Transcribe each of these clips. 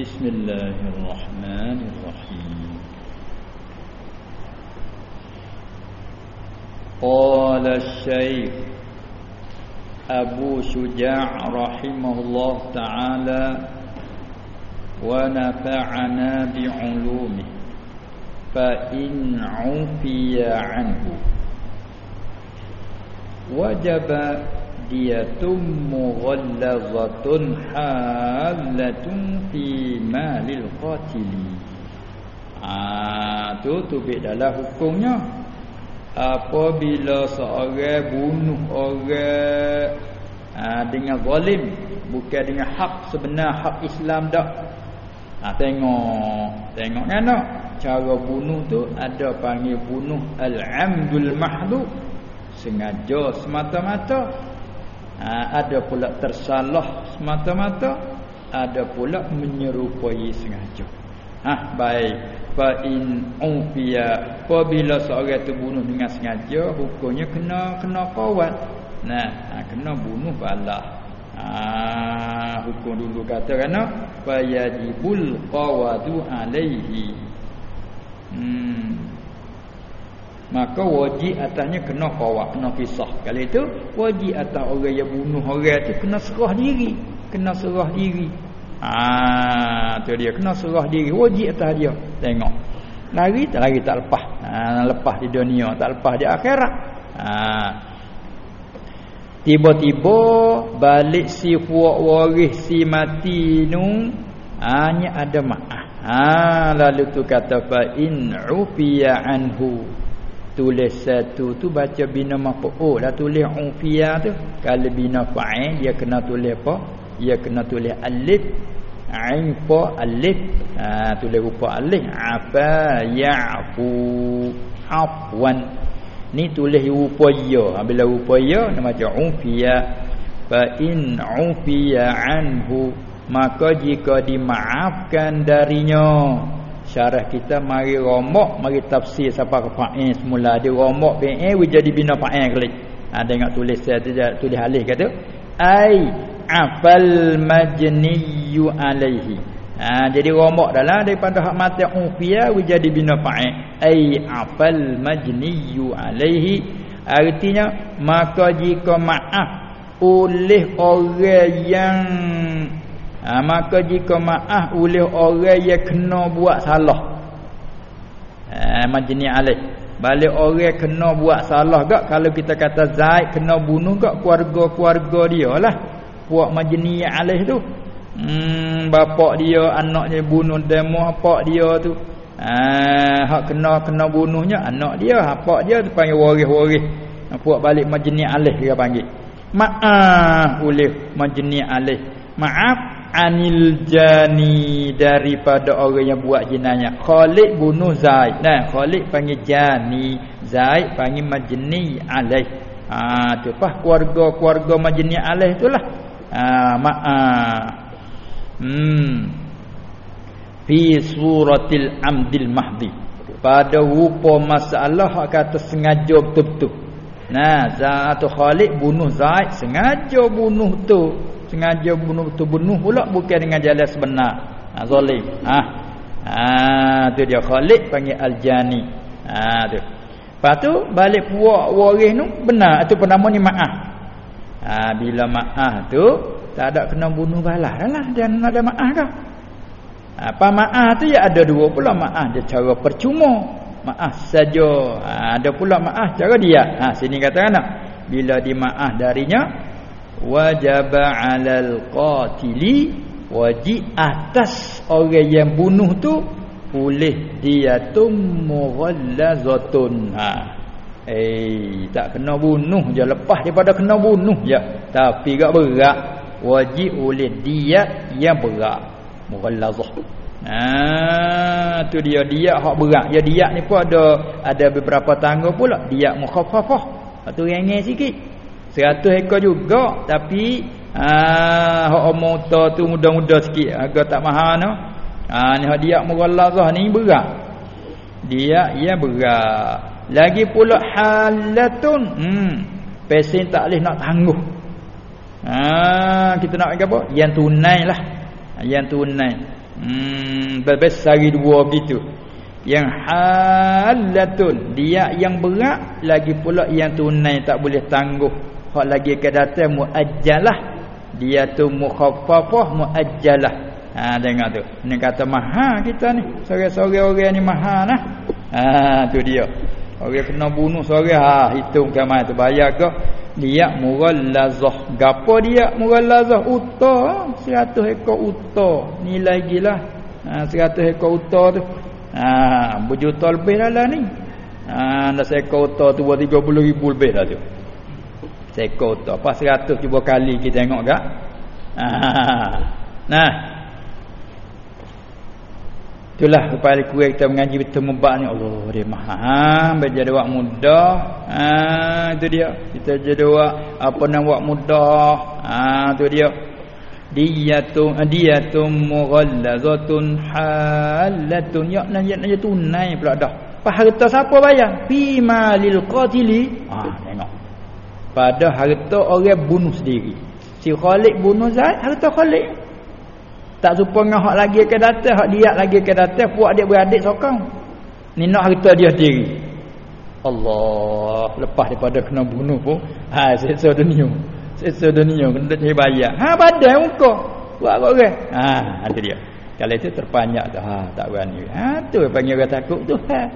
بسم الله الرحمن الرحيم. قال الشيخ أبو شجاع رحمه الله تعالى ونفعنا بعلومه فإن عفي عنه. وجب dia tum mughallazatun halatun fi malil qatil ah ha, tu tu dalam hukumnya. Apabila seorang bunuh orang ha, dengan zalim bukan dengan hak sebenar hak Islam dak ha, tengok tengok kan no? cara bunuh tu ada panggil bunuh al-amdul mahdud sengaja semata-mata ha, ada pula tersalah semata-mata ada pula menyerupai sengaja. Ha baik. Fa in ufiya apabila seorang bunuh dengan sengaja hukumnya kena kena kawat. Nah ha, kena bunuh balah ha, hukum dulu kata kerana fa yajibul qawadu alaihi. Hmm. Maka wajib atasnya kena kawak, kena kisah. Kali itu wajib atas orang yang bunuh orang tu kena serah diri, kena serah diri. Ah, tu dia kena serah diri, wajib atas dia. Tengok. Lari tak lari tak lepas. Ha, lepas di dunia, tak lepas di akhirat. Ha. Tiba-tiba balik si puak waris si mati nu hanya ada maaf. Ha lalu tu kata fa in anhu. Tulis satu tu baca bina maf'ul dah tulis ufiya tu. Kalau bina fa'il dia kena tulis apa? Dia kena tulis alif ain fa alif. Ha tulis rupa alif afa ya'fu afwan. Ni tulis rupa ya. Bila rupa ya nama baca ufiya fa in ufiya anhu maka jika dimaafkan darinya syarah kita mari rombok mari tafsir siapa fa'il semula. Dia rombok fi'il jadi bina fa'il kali. Ha tengok tulis saya tulis alih kata ai afal majniyu alaihi. Ha jadi rombok dalam daripada hak mati ufiya jadi bina fa'il. Ai afal majniyu alaihi. Artinya maka jika maaf oleh orang yang ha, maka jika maaf oleh orang yang kena buat salah. Ha, majni alih balik orang kena buat salah gak? Kalau kita kata Zaid kena bunuh gak? Keluarga-keluarga dia lah. Buat majni alih tu. Hmm, bapak dia anaknya bunuh demo bapak dia tu. Ha, hak kena kena bunuhnya anak dia bapak dia tu panggil waris-waris. Buat balik majni alih dia panggil. Maaf oleh majni alih maaf anil jani daripada orang yang buat jenayah. Khalid bunuh Zaid. Nah, Khalid panggil jani, Zaid panggil majni alaih. Ha tu apa keluarga-keluarga majni alaih itulah. Ha maaf. Hmm. Fi suratil amdil mahdi. Pada rupa masalah kata sengaja betul-betul. Nah, Zaid Khalid bunuh Zaid sengaja bunuh tu sengaja bunuh tu bunuh pula bukan dengan jalan sebenar. Ha zalim ha. Ha tu dia. Khalid panggil al-jani. Ha tu. Lepas tu balik puak waris tu benar. Tu penama ni maaf ha bila maaf tu tak ada kena bunuh balas lah. Dan ada maaf dah. Apa maaf tu ya ada dua pula maaf dia cara percuma. Maaf saja. Ha, ada pula maaf cara dia. Ha sini katakan nak bila dimaaf darinya wajib 'alal qatili. Wajib atas orang yang bunuh tu boleh diatum mughallazatun. Ha. Eh tak kena bunuh je. Lepas daripada kena bunuh je. Tapi gak berat wajib oleh dia yang berat. Mughallazah. Ha tu dia. Dia hak berat. Ya dia ni pun ada ada beberapa tangga pula. Dia mukhaffafah. Tu ringan sikit Seratus ekor juga tapi ah hak motor tu muda-muda sikit agak tak mahal no. Ah ni hak dia mughalazah ni berat. Dia ia berat. Lagi pula halatun. Hmm. Pesen tak boleh nak tangguh. Ah kita nak apa? Yang tunai lah. Yang tunai. Hmm besar dua begitu. Yang halatun dia yang berat lagi pula yang tunai tak boleh tangguh. Hak lagi ke datang muajjalah dia tu mukhaffafah muajjalah. Ha dengar tu. Ni kata maha kita ni. Sore-sore orang ni maha nah. Ha tu dia. Orang kena bunuh sore ha hitung kamai tu bayar ke? Dia mughallazah. Gapo dia mughallazah uta 100 ekor uta. Nilai gila. Ha 100 ekor uta tu. Ha berjuta lebih dah lah ni. Ha dah seekor uta tu buat 30 ribu lebih dah tu. Seekor uta. Apa 100 cuba kali kita tengok gak? Ha. Nah. Itulah kepada kuih kita mengaji betul mubak ni. Allah dia maha. Berjaya wak mudah ha, itu dia. Kita jadi wak apa nak wak mudah ha, itu dia. Diyatun diyatun mughallazatun halatun. Ya nak ya nak tunai pula dah. Apa harta siapa bayar? Fi malil qatili ha tengok pada harta orang bunuh sendiri si Khalid bunuh Zaid harta Khalid tak serupa dengan hak lagi ke datang, hak dia lagi ke datang, puak dia beradik sokong. Ni nak harta dia sendiri. Allah, lepas daripada kena bunuh pun, ha seksa dunia. Seksa dunia kena cari bayar. Ha badan muka. Buat orang. Ha, itu dia. Kalau itu terpanjak tu, ha tak berani. Ha tu panggil orang takut tu. Ha.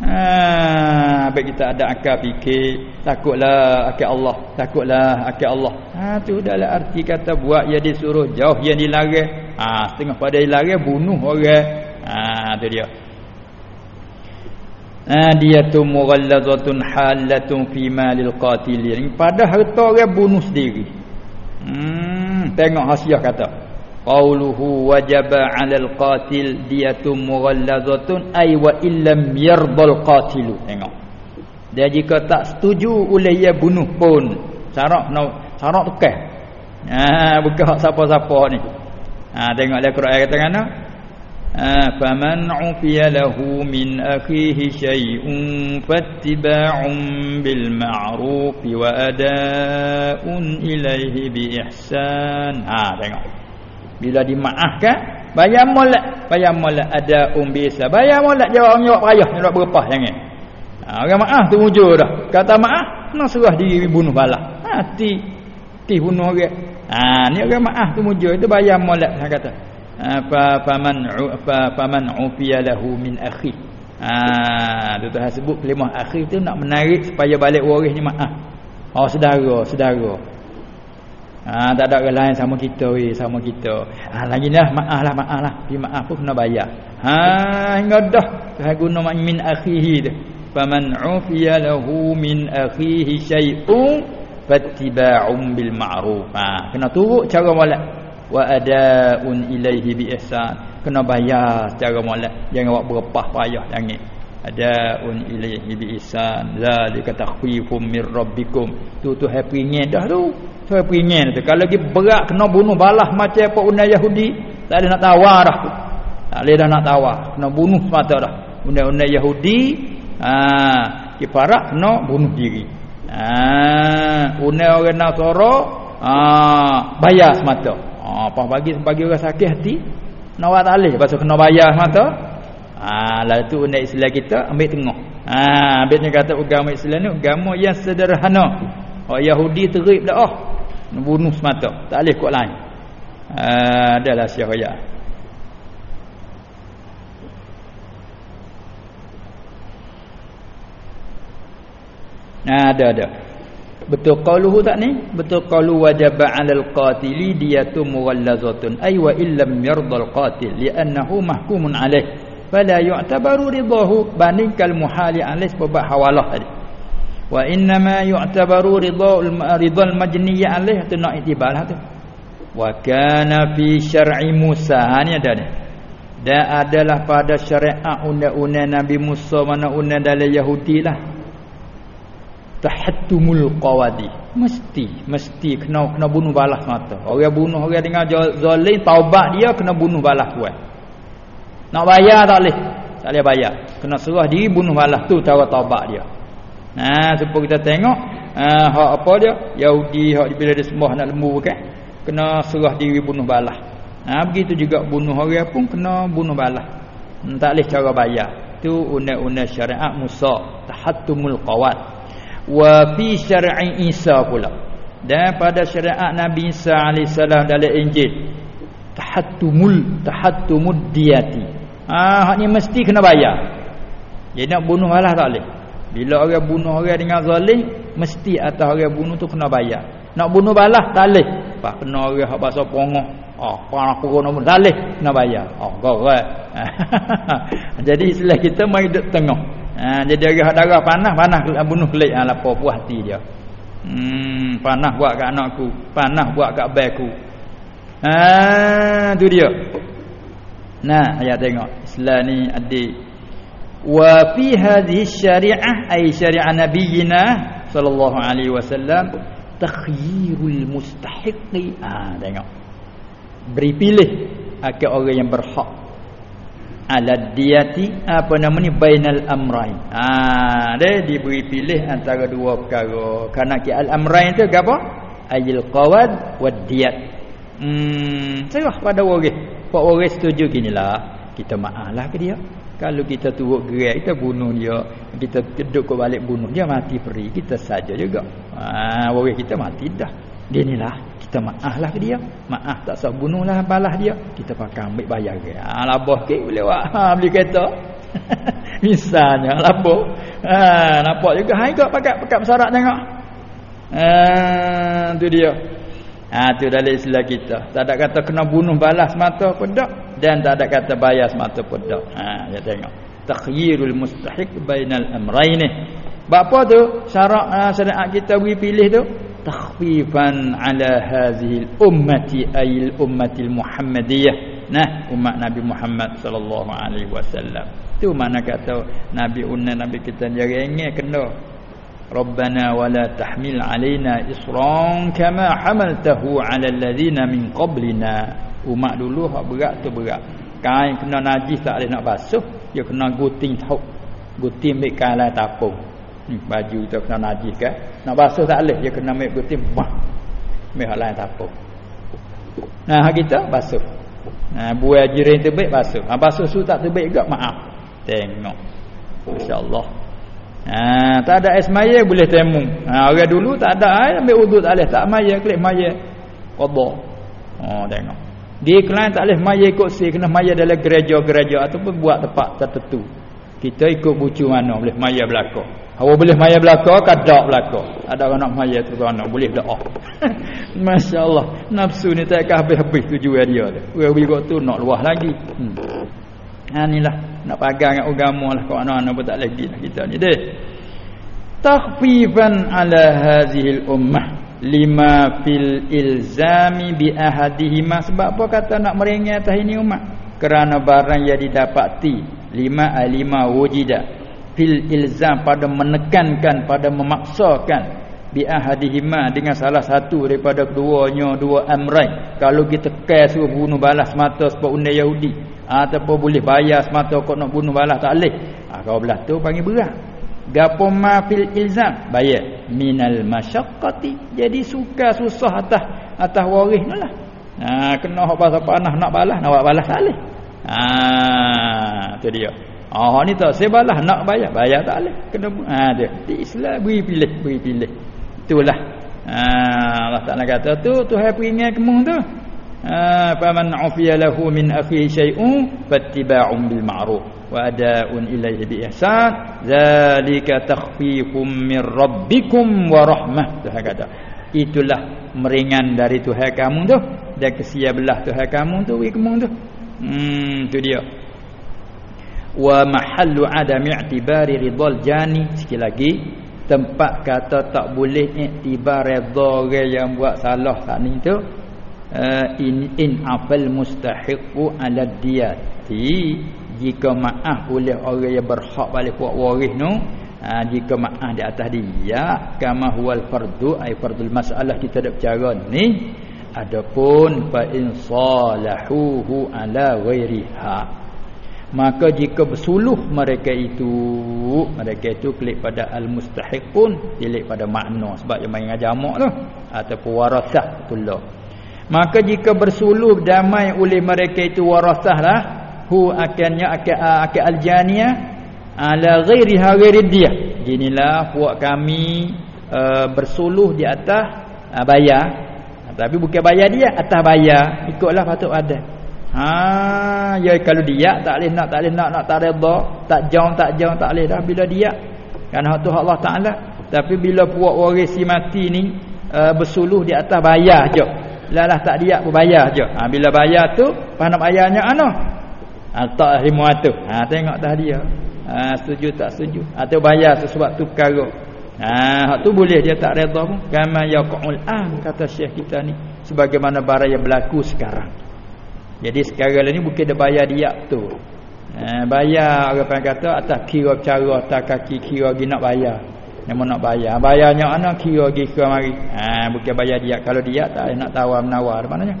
Ha, baik kita ada akal fikir, takutlah akal Allah, takutlah akal Allah. Ha tu adalah arti kata buat yang disuruh jauh yang dilarang. Ha setengah pada dilarang bunuh orang. Ha tu dia. Ha dia tu mughallazatun halatun fi malil qatilin. Pada harta orang bunuh sendiri. Hmm tengok hasiah kata qauluhu wajaba 'alal qatil diyatum mughallazatun ay wa illam yardal qatilu. Tengok. Dia jika tak setuju oleh ia bunuh pun. Syarat nak syarat tukar ha bukan hak siapa-siapa ni. Ha tengok dia Quran kata mana ha faman 'ufiya lahu min akhihi shay'un fattiba'un bil ma'ruf wa ada'un ilaihi bi ihsan. Ha tengok bila dimaafkan bayar molek. Bayar molek ada um bisa. Bayar molek jawab jawab payah nak berpah jangan ha, orang maaf tu wujud dah. Kata maaf nak serah diri bunuh balah mati ti bunuh orang. Ha ni orang maaf tu wujud itu bayar molek saya kata. Fa faman fa faman ufiya lahu min akhi. Ha tu tu sebut kelimah akhi tu nak menarik supaya balik waris ni maaf. Oh saudara saudara Ha, tak ada orang lain sama kita we, sama kita. Ha, lagi dah maaf lah, maaf lah. Tapi maaf pun kena bayar. Ha, hingga dah. Tuhan guna min akhihi tu. Faman ufiya lahu min akhihi syai'un fattiba'un bil ma'ruf. Ha, kena turut cara molek. Wa ada'un ilaihi bi ihsan. Kena bayar secara molek. Jangan buat berpah payah jangan. Ada'un ilaihi bi ihsan. Zalika takhfifum mir rabbikum. Tu tu happy dah tu. Saya peringin tu. Kalau lagi berat kena bunuh balah macam apa undang Yahudi. Tak ada nak tawar dah. Tak dah nak tawar. Kena bunuh semata dah. Undang-undang Yahudi. Haa. Kiparak kena bunuh diri. Haa. Undang orang Nasara. Haa. Bayar semata. Haa. Apa bagi bagi orang sakit hati. Nawak tak boleh. Lepas kena bayar semata. Haa. Lalu tu undang Islam kita ambil tengok. Haa. Ni kata agama Islam ni. Agama yang sederhana. Oh Yahudi terip dah oh bunuh semata. Tak boleh kuat lain. Uh, adalah syariah ada ada. Betul qauluhu tak ni? Betul qaulu wajaba 'alal qatili diyatu mughallazatun ay wa illam yardal qatil li'annahu mahkumun 'alaih fala yu'tabaru ridahu bandingkal muhali 'alaih sebab hawalah tadi wa inna ma yu'tabaru ridhal ridhal majniyya alaih. Tu nak iktibarlah tu. Wa kana fi syar'i Musa. Ha, ni ada ni. Dan adalah pada syariat undang-undang Nabi Musa mana undang dalam Yahudi lah. Tahattumul qawadi. Mesti mesti kena kena bunuh balas mata. Orang bunuh orang dengan zalim taubat dia kena bunuh balas kuat nak bayar tak boleh? Tak boleh bayar. Kena serah diri bunuh balas tu cara taubat dia Ha supaya kita tengok ha hak apa dia Yahudi hak bila dia sembah nak lembu kan kena serah diri bunuh balah. Ha, begitu juga bunuh orang pun kena bunuh balas. Hmm, tak boleh cara bayar. Tu undang-undang syariat Musa, tahattumul qawat. Wa fi syar'i Isa pula. Dan pada syariat Nabi Isa alaihissalam dalam Injil, tahattumul tahattumud diyati. Ah, ha, ni mesti kena bayar. Jadi nak bunuh balas tak boleh. Bila orang bunuh orang dengan zalim, mesti atas orang bunuh tu kena bayar. Nak bunuh balas tak boleh. Pak kena orang hak bahasa pongoh. Oh, panah pukul nombor tak boleh kena bayar. Oh, gorat. jadi istilah kita mai duduk tengah. Ha, jadi orang hak darah panah, panah bunuh kelik ha, lapar puas hati dia. Hmm, panah buat kat anakku, panah buat kat baikku. Ha, tu dia. Nah, ayat tengok. Islam ni adik wa fi hadhihi syariah ay syariah nabiyina sallallahu alaihi wasallam takhyirul mustahiqi ah tengok. Beri pilih akan orang yang berhak. Ala diyati apa nama ni bainal amrain ah dia diberi pilih antara dua perkara. Kerana ki al amrain tu apa? Ayil qawad wad diyat. Hmm serah pada orang. Pak orang setuju ginilah kita maaflah ke dia kalau kita turut gerak kita bunuh dia, kita keduk ke balik bunuh dia mati peri, kita saja juga. Ha orang kita mati dah. Dia inilah kita maaflah dia. Maaf tak sah bunuhlah balas dia. Kita pakai ambil bayar dia. Ha labah ke boleh buat. Ha beli kereta. Misalnya labah. Ha nampak juga hai kau pakai pakai besarat tengok. Ha tu dia. Ha tu dalam Islam kita. Tak ada kata kena bunuh balas mata pun tak dan tak ada kata bayar semata pun tak. Ha, dia tengok. Takhyirul mustahiq bainal amrayn. Bapa tu syarat ha, syariat kita bagi pilih tu takhfifan ala hadhihi ummati ayil ummatil muhammadiyah. Nah, umat Nabi Muhammad sallallahu alaihi wasallam. Tu mana kata Nabi unna Nabi kita jangan ingat kena. Rabbana wala tahmil alaina isran kama hamaltahu ala alladhina min qablina. Umat dulu hak berat tu berat. Kain kena najis tak boleh nak basuh, dia kena guting tahu. Guting ambil kain lain tapung. Ni baju tu kena najis kan. Nak basuh tak boleh, dia kena ambil guting bah. Ambil hak lain tapung. Nah, hak kita basuh. Nah, buai jiran tu baik basuh. Ha basuh su tak tu baik juga maaf. Tengok. Masya-Allah. Ha, tak ada es maya boleh temu. Ha, orang dulu tak ada air ambil wuduk tak boleh. Tak maya, klik maya. Qada. Oh, tengok. Di iklan tak boleh maya ikut si kena maya dalam gereja-gereja ataupun buat tempat tertentu. Kita ikut bucu mana boleh maya belaka. Hawa boleh maya belaka, kadak belaka. Ada orang nak maya tu orang boleh doa. Masya-Allah. Nafsu ni tak habis-habis tujuan dia. Wewe kok tu nak luah lagi. Hmm. Ha inilah nak pagar dengan agama lah kau anak-anak pun tak lagi lah kita ni deh. Takhfifan ala hadhihi ummah lima fil ilzami bi ahadihima. Sebab apa kata nak meringat atas ini umat kerana barang yang didapati lima alima wujida. Fil ilzam pada menekankan pada memaksakan bi ahadihima dengan salah satu daripada keduanya dua amrai. Kalau kita kaya suruh bunuh balas mata sebab undang Yahudi ataupun boleh bayar semata kau nak bunuh balas tak boleh. Ha, kau belah tu panggil berat gapo ma fil ilzam. Bayar. Minal masyaqqati. Jadi suka susah atas atas waris lah. Ha kena hok pasal panah nak balas nak buat balas salih ha tu dia. Oh ni tak saya balas nak bayar. Bayar tak boleh kena ha dia. Di Islam beri pilih beri pilih. Itulah. Ha Allah Taala kata tu Tuhan peringat kamu tu. Ha faman ufiya lahu min akhi syai'un fattiba'un bil ma'ruf wa ada'un ilaihi bi ihsan zalika takhfifum min rabbikum wa rahmah Tuhan kata itulah meringan dari Tuhan kamu tu. Dan kesia belah Tuhan kamu tu wi kamu tu. Hmm tu dia. Wa mahallu adam i'tibari ridal jani. Sekali lagi tempat kata tak boleh iktibar redha orang yang buat salah kat ni tu uh, in in afal mustahiqu ala diyati jika maaf oleh orang yang berhak balik buat waris tu ha, jika maaf di atas dia kama huwal fardu ai fardul masalah kita ada bicara ni adapun fa in salahuhu ala ghairiha. Maka jika bersuluh mereka itu mereka itu klik pada al mustahiqun klik pada makna sebab yang main jamak tu ataupun warasah tullah maka jika bersuluh damai oleh mereka itu warasahlah hu akannya akan akan aljaniyah ala ghairi ghairi dia inilah puak kami uh, bersuluh di atas uh, bayar. Tapi bukan bayar dia atas bayar. Ikutlah patut ada. Ha ya kalau dia tak boleh nak tak boleh nak nak tak redha tak jauh tak jauh tak boleh dah bila dia kan hak tu Allah Taala. Tapi bila puak waris si mati ni uh, bersuluh di atas bayar je. Lah tak dia pun bayar je. Ha, bila bayar tu apa nak bayarnya ana ha, tak lima tu ha, tengok dah dia. Ha, setuju tak setuju? Atau bayar sesuatu perkara. Ha, tu boleh dia tak redha pun. Kama yaqul an kata syekh kita ni sebagaimana barang yang berlaku sekarang. Jadi sekarang ni bukan dia bayar dia tu. Ha, bayar orang kata atas kira cara atas kaki kira lagi nak bayar. Yang nak bayar. Bayarnya ana kira pergi ke mari. Ha bukan bayar dia kalau dia tak nak tawar menawar maknanya?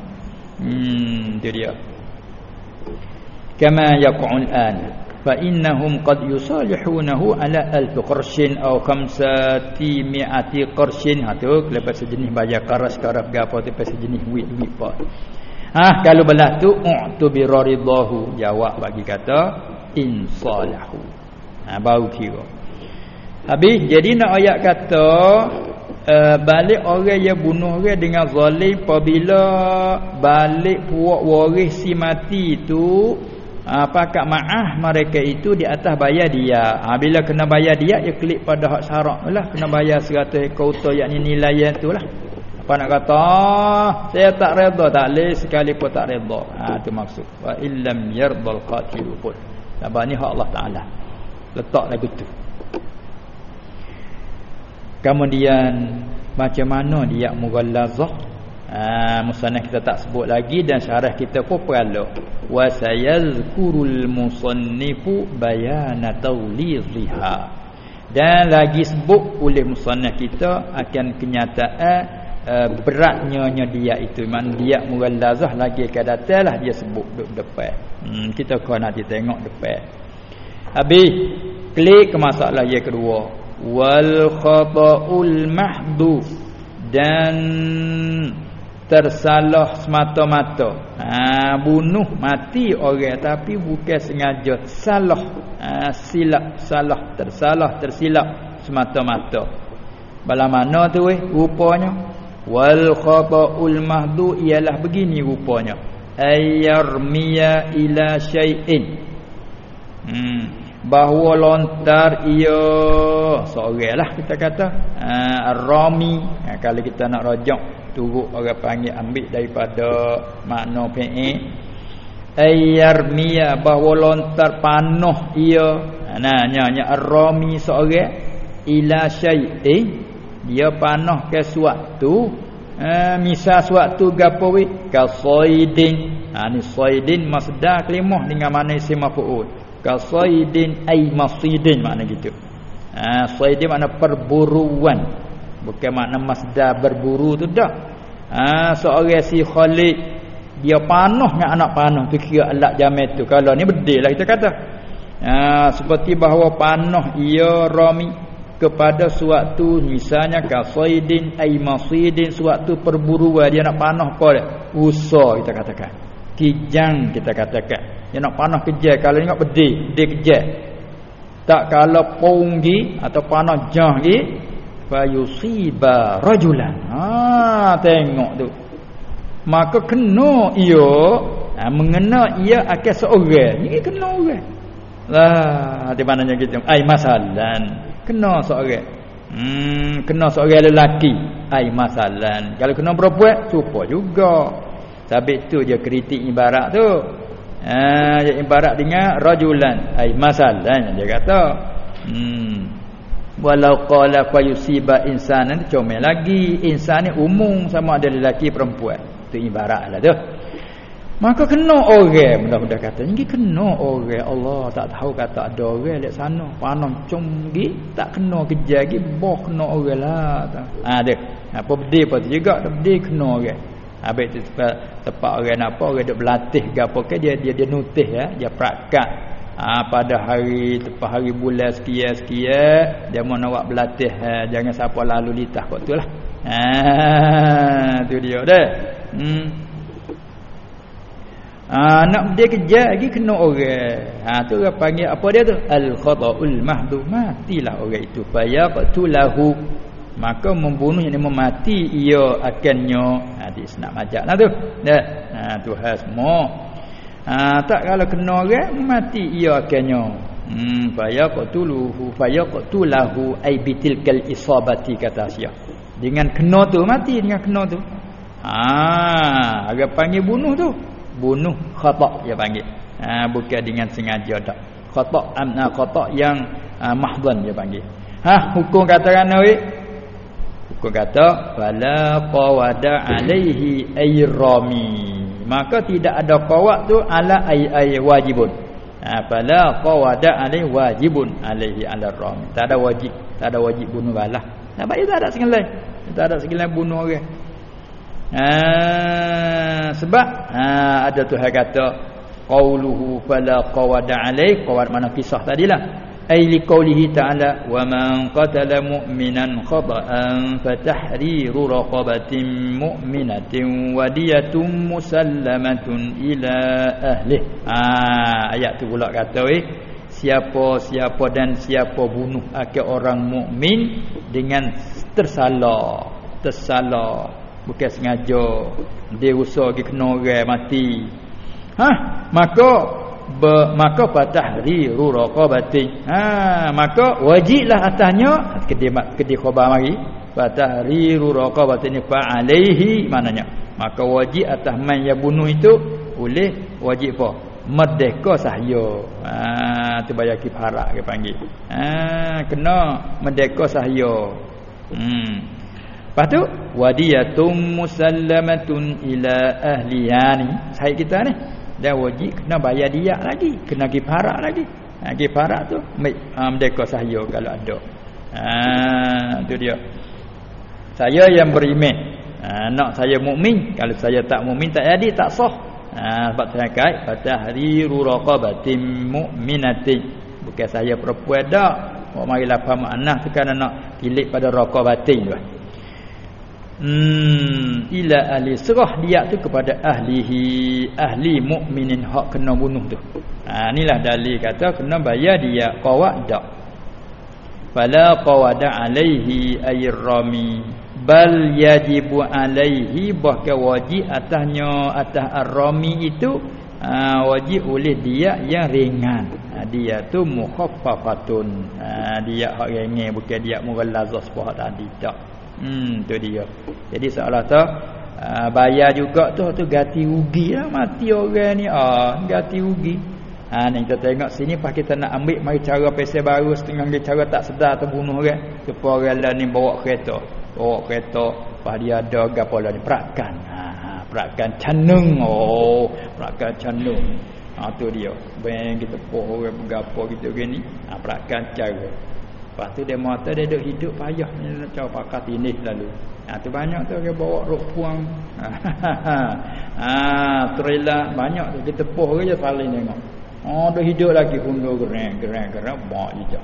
Hmm itu dia kama yaqul an fa innahum qad yusalihunahu ala alf qarshin aw khamsati mi'ati qarshin ha tu lepas sejenis bayar karas karas gapo tu lepas sejenis wit wit pa ha kalau belah tu u'tu bi ridahu jawab bagi kata insalahu ha baru kira. Habis jadi nak ayat kata uh, balik orang yang bunuh orang dengan zalim apabila balik puak waris si mati itu apa kak maah mereka itu di atas bayar dia. Ha, bila kena bayar dia dia klik pada hak syarak lah kena bayar 100 ekor utah yakni nilai yang itulah. Apa nak kata saya tak redha tak leh sekali pun tak redha. Ha tu maksud. Wa illam yardal qatil pun. Sabani hak Allah Taala. Letak lagu tu. Kemudian macam mana dia mughallazah? Ah musannaf kita tak sebut lagi dan syarah kita pun perlu. Wa sayazkurul musannifu bayana tawlidha. Dan lagi sebut oleh musannaf kita akan kenyataan uh, beratnya dia itu. Man dia mughallazah lagi ke datanglah dia sebut duk depan. Hmm, kita kau nanti tengok depan. Habis klik ke masalah yang kedua wal khata'ul mahduf dan tersalah semata-mata. Ha, bunuh mati orang tapi bukan sengaja. Salah. Ha, silap salah tersalah tersilap semata-mata. Bala mana tu eh rupanya? Wal khata'ul mahdu ialah begini rupanya. Ayyarmiya ila syai'in. Hmm bahawa lontar ia seoranglah kita kata. Uh, rami uh, kalau kita nak rojak turut orang panggil ambil daripada makna fi'il. Ayyarmiya bahawa lontar panuh ia. Nah nya rami seorang. Ila syai'in dia panuh ke suatu uh, misal suatu gapo wi kasaidin ha ni saidin masdar kelimah dengan mana isim maf'ul. Kasaidin ay masidin makna gitu. Ha saidin makna perburuan bukan makna masdar berburu tu dah. Ha seorang si Khalid dia panah dengan anak panah tu kira alat jamet tu. Kalau ni bedil lah kita kata. Ha seperti bahawa panah ia rami kepada suatu misalnya kasaidin ay masidin suatu perburuan dia nak panah apa dia usah kita katakan. Kijang kita katakan. Dia nak panah kejar kalau ingat pedih, dia kejar. Tak kalau punggi atau panah jah gi fa yusiba rajulan. Ha tengok tu. Maka kena ia ha, mengena ia akan seorang. Ini kena orang. Lah di mananya gitu. Ai masalan. Kena seorang. Hmm kena seorang lelaki. Ai masalan. Kalau kena perempuan cuba juga. Tapi tu je kritik ibarat tu. Ha ibarat dengan rajulan ai masalan dia kata. Hmm. Walau qala fa yusiba insanan comel lagi insan ni umum sama ada lelaki perempuan. Tu ibaratlah tu. Maka kena orang mudah-mudah kata ini kena orang Allah tak tahu kata ada orang dekat sana panah cum gi tak kena kejar gi boh kena orang lah. Ha dia. Apa bedi apa juga bedi kena orang. Habis tu tempat, tempat orang apa orang duk berlatih ke apa ke dia dia dia nutih ya, dia prakak. Ha, pada hari tepat hari bulan sekian-sekian dia mau nak berlatih ha, jangan siapa lalu litah kok tulah. Ha tu dia dah. hmm Ha, nak dia kejar lagi kena orang. Ha tu orang panggil apa dia tu? Al khata'ul mahdhum. Matilah orang itu. Fayaqtulahu. Maka membunuh yang memati ia akannya. Ha di senap ajaklah tu. Dah. Ha Tuhan semua. Ha tak kalau kena orang mati ia akannya. Hmm fayaqtuluhu fayaqtulahu ay bitilkal isabati kata sia. Dengan kena tu mati dengan kena tu. Ha agak panggil bunuh tu bunuh khata' dia panggil ha, bukan dengan sengaja tak khata' amna khata' yang ha, mahdhan dia panggil ha hukum kata kan weh hukum kata fala qawada alaihi ayrami maka tidak ada qawat tu ala ay ay wajibun. Ha fala qawada alaihi wajibun alaihi ala rami tak ada wajib tak ada wajib bunuh balah baik tak ada sengaja tak ada sengaja bunuh orang. Ha, sebab ha, ada Tuhan kata qauluhu fala qawada alai. Qawad mana kisah tadilah qaulihi ta'ala wa man qatala mu'minan khata'an fatahriru raqabatin mu'minatin wadiyatun musallamatun ila ahli ha, ayat tu pula kata eh siapa siapa dan siapa bunuh akal orang mukmin dengan tersalah tersalah bukan sengaja. Dia usaha pergi kena orang mati. Ha maka be, maka fatahriru raqabatin ha maka wajiblah atasnya kedi kedi khabar mari. Fatahriru raqabatin fa alaihi maknanya. Maka wajib atas man yang bunuh itu boleh wajib apa? Merdeka sahaya. Ha tu bayar kifarat ke panggil. Ha kena merdeka sahaya. Hmm. Lepas tu wadiyatum musallamatun ila ahliha ni. Sahih kita ni. Dan wajib kena bayar dia lagi, kena kifarat lagi. Ha kifarat tu ha, merdeka saya kalau ada. Ha tu dia. Saya yang beriman. Ha, nak saya mukmin, kalau saya tak mukmin tak jadi tak sah. Ha sebab saya kait fatahriru raqabatin mu'minatin. Bukan saya perempuan dak. Mau marilah faham makna tu kan nak pilih pada raqabatin tu. Hmm, ila ahli serah dia tu kepada ahlihi ahli mukminin hak kena bunuh tu. Ha inilah dalil kata kena bayar dia qawad dak. Fala qawada alaihi ayr rami bal yajibu alaihi bahkan wajib atasnya atas ar-rami itu ha, wajib oleh dia yang ringan. Ha, dia tu mukhaffafatun. Ha, dia hak ringan bukan dia mughalazah sepah tadi tak. Hmm tu dia. Jadi seolah tu uh, bayar juga tu tu ganti rugi lah mati orang ni. Ah ganti rugi. Ha ni kita tengok sini pas kita nak ambil mari cara pesel baru setengah dia cara tak sedar terbunuh orang. Supaya orang lain ni bawa kereta. Bawa kereta pas dia ada gapo lah ni perakan. Ha, ha perakan canung. Oh perakan canung. Ha tu dia. Ben kita poh orang gapo gitu gini. Ha perakan cara. Lepas tu dia mata dia duduk hidup payah ni nak cari pakat ini lalu. Ha tu banyak tu dia bawa rok puang. ha trailer banyak tu kita poh je saling tengok. Oh duk hidup lagi hundur gereng gereng gereng bawa je.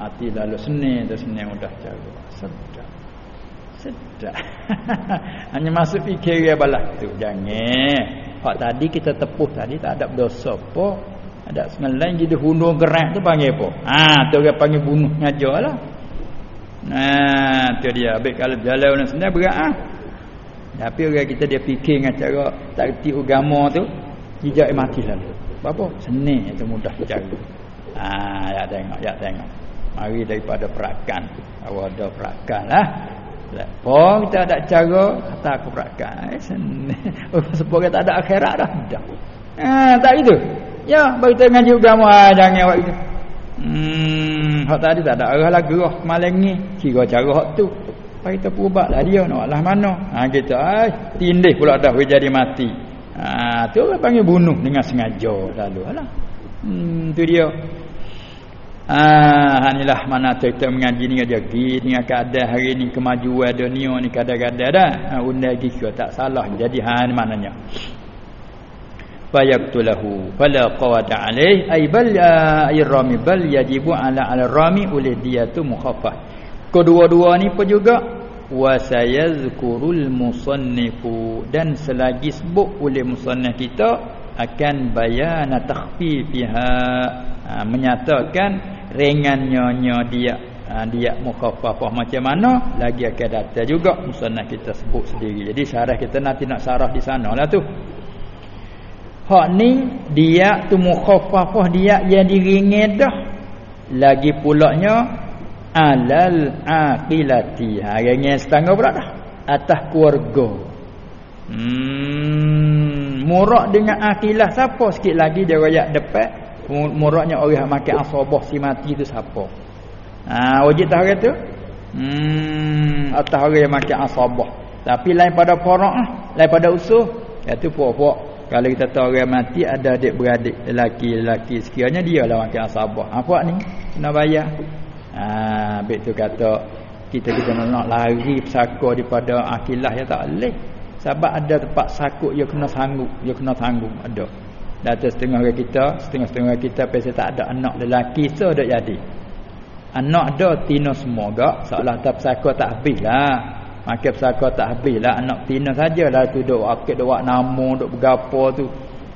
Hati lalu seni tu seni mudah cara. Sedap. Sedap. Hanya masuk fikir dia balas tu. Jangan. Hak tadi kita tepuh tadi tak ada berdosa apa. Ada sengal lain jadi hundur gerak tu panggil apa? Ha tu orang panggil bunuh ngajalah. Nah, tu dia. Baik kalau jalan orang sebenarnya berat ah. Tapi orang kita dia fikir dengan cara tak reti agama tu, jejak mati lalu. Apa? Seni itu mudah cara. Ha, ya tengok, ya tengok. Mari daripada perakan. Awak ada perakan lah. Lepas kita ada cara kata aku perakan. Eh. Sebab tak ada akhirat dah. Dah. Ha, tak itu. Ya, bagi kita ngaji agama ah, jangan awak itu. Hmm, hak tadi tak ada arah lagi roh malam ni. Kira cara hak tu. Bagi kita perubahlah dia nak lah mana. Ha kita ai tindih pula dah jadi mati. Ha tu orang panggil bunuh dengan sengaja lalu alah. Hmm tu dia. Ah, inilah mana kita mengaji ni dia pergi dengan keadaan hari ni kemajuan dunia ni kadang-kadang dah. Ha undang gitu tak salah. Jadi ha ni maknanya fayaqtulahu fala qawata alaih ay bal ayrami bal yajibu ala ala rami oleh dia tu mukhaffaf kedua-dua ni pun juga wa sayazkurul musannifu dan selagi sebut oleh musannif kita akan bayan takhfifiha ha, menyatakan ringannya dia ha, dia mukhaffafah macam mana? Lagi akan datang juga musannif kita sebut sendiri. Jadi syarah kita nanti nak syarah di sanalah tu hak ni dia tu mukhaffafah dia yang diringin dah. Lagi pulaknya alal aqilati. Ha yang setengah pula dah. Atas keluarga. Hmm murak dengan aqilah siapa? Sikit lagi dia royak depan. Muraknya orang makan asabah si mati tu siapa? Ha wajib tahu kata hmm atas orang yang makan asabah tapi lain pada porak ah lain pada usuh iaitu puak-puak kalau kita tahu orang mati ada adik beradik lelaki-lelaki sekiranya dia lah makan asabah apa ni kena bayar Ha bet tu kata kita kita nak lari pesaka daripada akilah ya tak boleh. Sebab ada tempat sakut dia kena sanggup, dia kena tanggung ada. Data setengah orang kita, setengah-setengah kita pasal tak ada anak lelaki so dak jadi. Anak ada tina semua gak, seolah tak pesaka tak habislah. Makan pesaka tak habislah anak tina sajalah tu. Duk akid duk nama duk bergapo tu.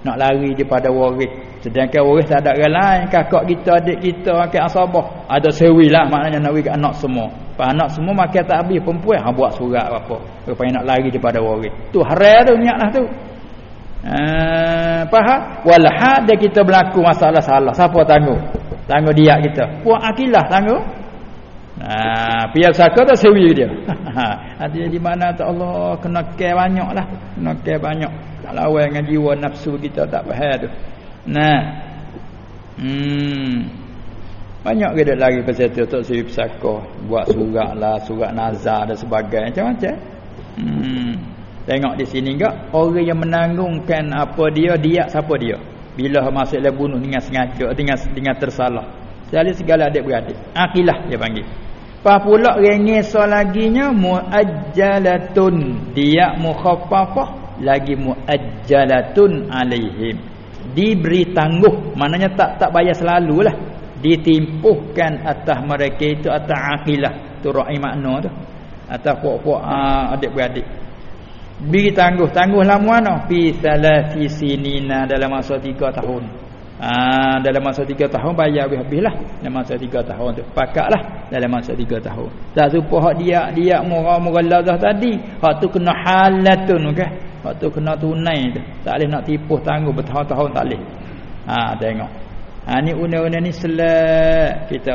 Nak lari daripada waris. Sedangkan waris tak ada orang lain. Kakak kita adik kita makan asabah. Ada sewi lah. Maknanya nak bagi anak semua. Pas anak semua makan tak habis perempuan ha, buat surat apa supaya nak lari daripada waris. Tu haram tu niatlah tu. Uh, faham? Walha dia kita berlaku masalah salah. Siapa tangguh? Tangguh dia kita. Puak akilah tangguh Ha pihak saka tak sewi dia. Ha dia di mana tak Allah kena care banyaklah. Kena care banyak. Tak lawan dengan jiwa nafsu kita tak faham tu. Nah. Hmm. Banyak ke dia lari pasal tu tak sewi pesaka, buat surat lah, surat nazar dan sebagainya macam-macam. Hmm. Tengok di sini enggak orang yang menanggungkan apa dia dia siapa dia. Bila masuk dalam bunuh dengan sengaja dengan dengan tersalah. Jadi segala adik beradik. Akilah dia panggil. Apa pula rengesa laginya? Muajjalatun. Dia mukhaffafah lagi muajjalatun alaihim. Diberi tangguh. Maknanya tak tak bayar selalulah. Ditimpuhkan atas mereka itu atas akilah. Tu rai makna tu. Atas puak-puak uh, adik-beradik. Beri tangguh. Tangguh lama mana? Fi salati sinina dalam masa 3 tahun Ha, dalam masa tiga tahun bayar habis-habis lah dalam masa tiga tahun tu pakat lah dalam masa tiga tahun. Tak supa hak dia dia murah-murah lazah tadi. Hak tu kena halatun okay? hak tu kena tunai tu. Tak boleh nak tipu tangguh bertahun-tahun tak boleh. Ha, tengok. Ha, ni una-una ni selak kita.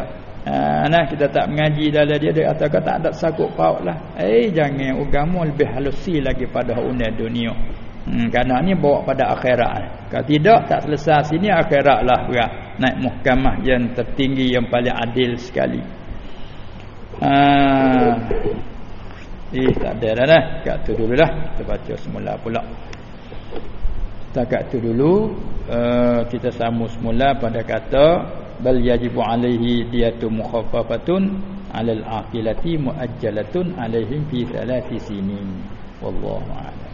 Ha, nah kita tak mengaji dalam dia dia kata tak ada sakut paut lah eh jangan agama lebih halusi lagi pada una dunia Hmm, kerana ni bawa pada akhirat. Kalau tidak tak selesai sini akhirat lah berat. Naik muhkamah yang tertinggi yang paling adil sekali. Ha. Eh tak ada dah dah. Kat tu dululah. Kita baca semula pula. Tak kat tu dulu uh, kita sambung semula pada kata bal yajibu alaihi diyatu mukhaffafatun alal aqilati muajjalatun alaihim fi thalathi sinin. Wallahu a'lam.